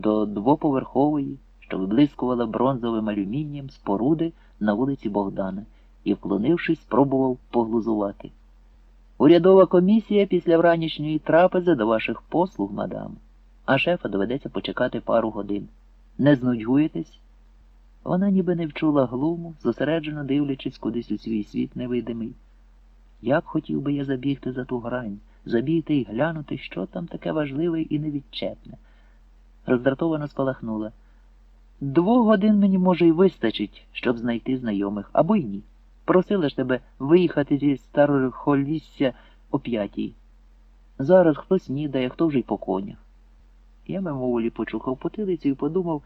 до двоповерхової, що виблискувала бронзовим алюмінієм споруди на вулиці Богдана і, вклонившись, спробував поглузувати. Урядова комісія після вранішньої трапези до ваших послуг, мадам, а шефа доведеться почекати пару годин. Не знудьгуєтесь? Вона ніби не вчула глуму, зосереджено дивлячись кудись у свій світ невидимий. Як хотів би я забігти за ту грань, забігти і глянути, що там таке важливе і невідчепне. Роздратовано спалахнула. Двох годин мені, може, й вистачить, щоб знайти знайомих, або й ні. Просила ж тебе виїхати зі старого холісся о п'ятій. Зараз хто снідає, хто вже й по конях. Я мимоволі почухав потилицю і подумав,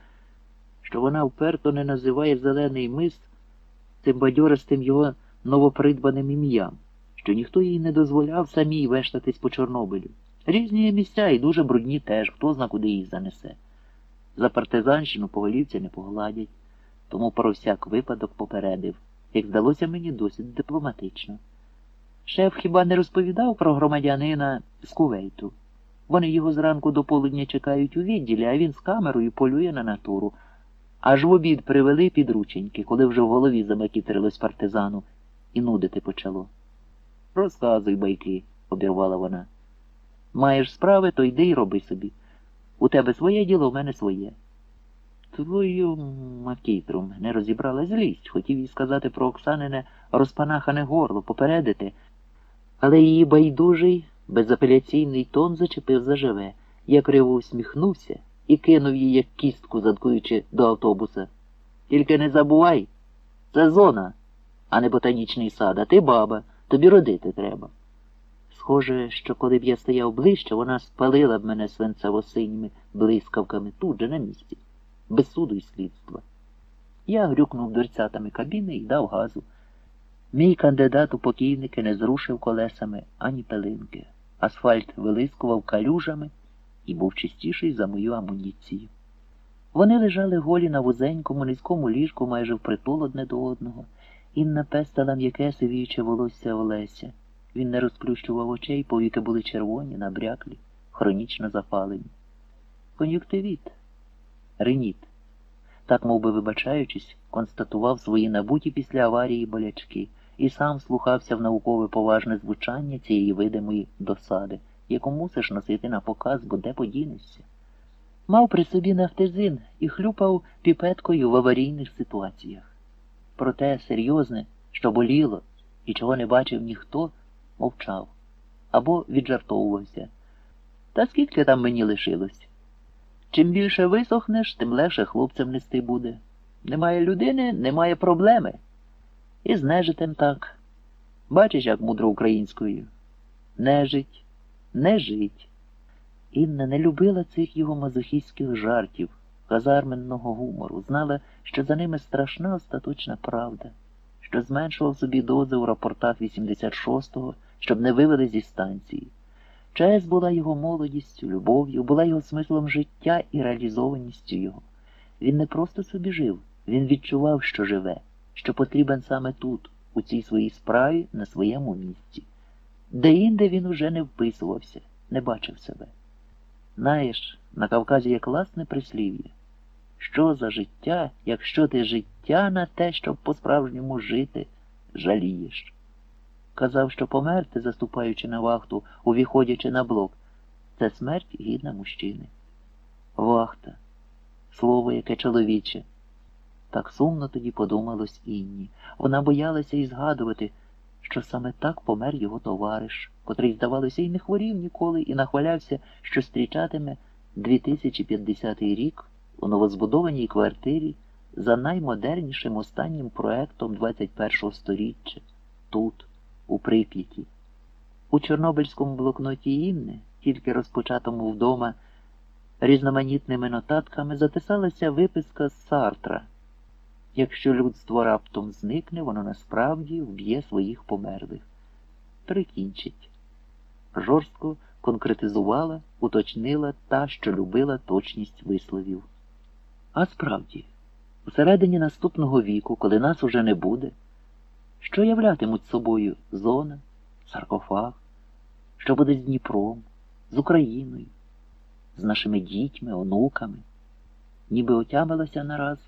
що вона вперто не називає зелений мис цим бадьористим його новопридбаним ім'ям, що ніхто їй не дозволяв самій вештатись по Чорнобилю. Різні місця і дуже брудні теж, хто зна куди її занесе. За партизанщину по голівці не погладять, тому про всяк випадок попередив, як здалося мені досить дипломатично. Шеф хіба не розповідав про громадянина з Кувейту? Вони його зранку до полудня чекають у відділі, а він з камерою полює на натуру. Аж в обід привели підрученьки, коли вже в голові замекітрилось партизану, і нудити почало. Розказуй, байки, обірвала вона. Маєш справи, то йди й роби собі. У тебе своє діло, у мене своє. Твою макітрум не розібрала злість, хотів їй сказати про Оксанине розпанахане горло, попередити, але її байдужий, безапеляційний тон зачепив заживе. Я криво усміхнувся і кинув її, як кістку, заткуючи до автобуса. Тільки не забувай, це зона, а не ботанічний сад, а ти баба, тобі родити треба. Схоже, що коли б я стояв ближче, вона спалила б мене свинцево-синіми блискавками тут же на місці, без суду й слідства. Я грюкнув дверцятами кабіни і дав газу. Мій кандидат у покійники не зрушив колесами ані пилинки. Асфальт вилискував калюжами і був чистіший за мою амуніцію. Вони лежали голі на вузенькому низькому ліжку майже впритул одне до одного. Інна пестила м'яке сивіюче волосся Олеся. Він не розплющував очей, повіки були червоні, набряклі, хронічно запалені. Кон'юктивіт, реніт, так мов би вибачаючись, констатував свої набуті після аварії болячки і сам слухався в наукове поважне звучання цієї видимої досади, яку мусиш носити на показ, бо де подінешся. Мав при собі нафтизин і хлюпав піпеткою в аварійних ситуаціях. Проте серйозне, що боліло і чого не бачив ніхто, мовчав або віджартовувався. Та скільки там мені лишилось? Чим більше висохнеш, тим легше хлопцям нести буде. Немає людини, немає проблеми. І з нежитем так. Бачиш, як мудро українською. Нежить, не жить. Інна не любила цих його мазохістських жартів, казарменного гумору, знала, що за ними страшна остаточна правда, що зменшував собі дози у рапортах 86-го, щоб не вивели зі станції. ЧАЕС була його молодістю, любов'ю, була його смислом життя і реалізованістю його. Він не просто собі жив, він відчував, що живе, що потрібен саме тут, у цій своїй справі, на своєму місці. Де-інде він уже не вписувався, не бачив себе. Знаєш, на Кавказі є класне прислів'я. Що за життя, якщо ти життя на те, щоб по-справжньому жити, жалієш? Казав, що померти, заступаючи на вахту, увіходячи на блок, це смерть гідна мужчини. Вахта, слово яке чоловіче. Так сумно тоді подумалось Інні. Вона боялася і згадувати, що саме так помер його товариш, котрий, здавалося, і не хворів ніколи, і нахвалявся, що зустрічатиме 2050 рік у новозбудованій квартирі за наймодернішим останнім проектом 21-го сторіччя тут, у Прип'яті. У Чорнобильському блокноті Інни, тільки розпочатому вдома, різноманітними нотатками записалася виписка з Сартра. Якщо людство раптом зникне, воно насправді вб'є своїх померлих. Прикінчить. Жорстко конкретизувала, уточнила та, що любила точність висловів. А справді, всередині наступного віку, коли нас уже не буде, що являтимуть собою зона, саркофаг, що буде з Дніпром, з Україною, з нашими дітьми, онуками, ніби отямилося нараз,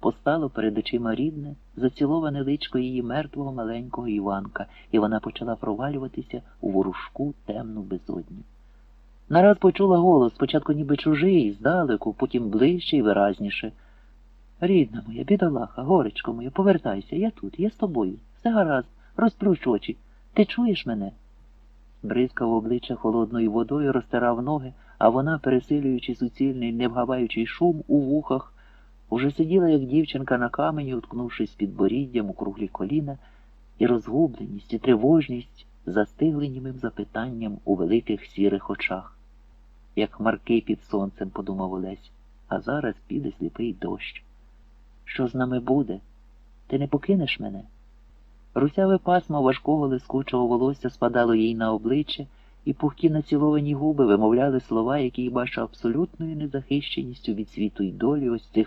постало перед очима рідне, заціловане личко її мертвого маленького Іванка, і вона почала провалюватися у ворушку темну безодню. Нараз почула голос, спочатку ніби чужий, здалеку, потім ближче і виразніше. Рідна моя, бідолаха, горечко моя, повертайся, я тут, я з тобою. Все гаразд, розплющ очі. Ти чуєш мене? Бризкав обличчя холодною водою, розтирав ноги, а вона, пересилюючи суцільний, не вгаваючий шум у вухах, уже сиділа, як дівчинка на камені, уткнувшись під боріддям у круглі коліна, і розгубленість, і тривожність застигли німим запитанням у великих сірих очах. Як хмарки під сонцем, подумав Олесь, а зараз піде сліпий дощ. Що з нами буде? Ти не покинеш мене? Русяве пасмо важкого лискучого волосся спадало їй на обличчя, і пухкі націловані губи вимовляли слова, які бачив абсолютною незахищеністю від світу й долі ось цих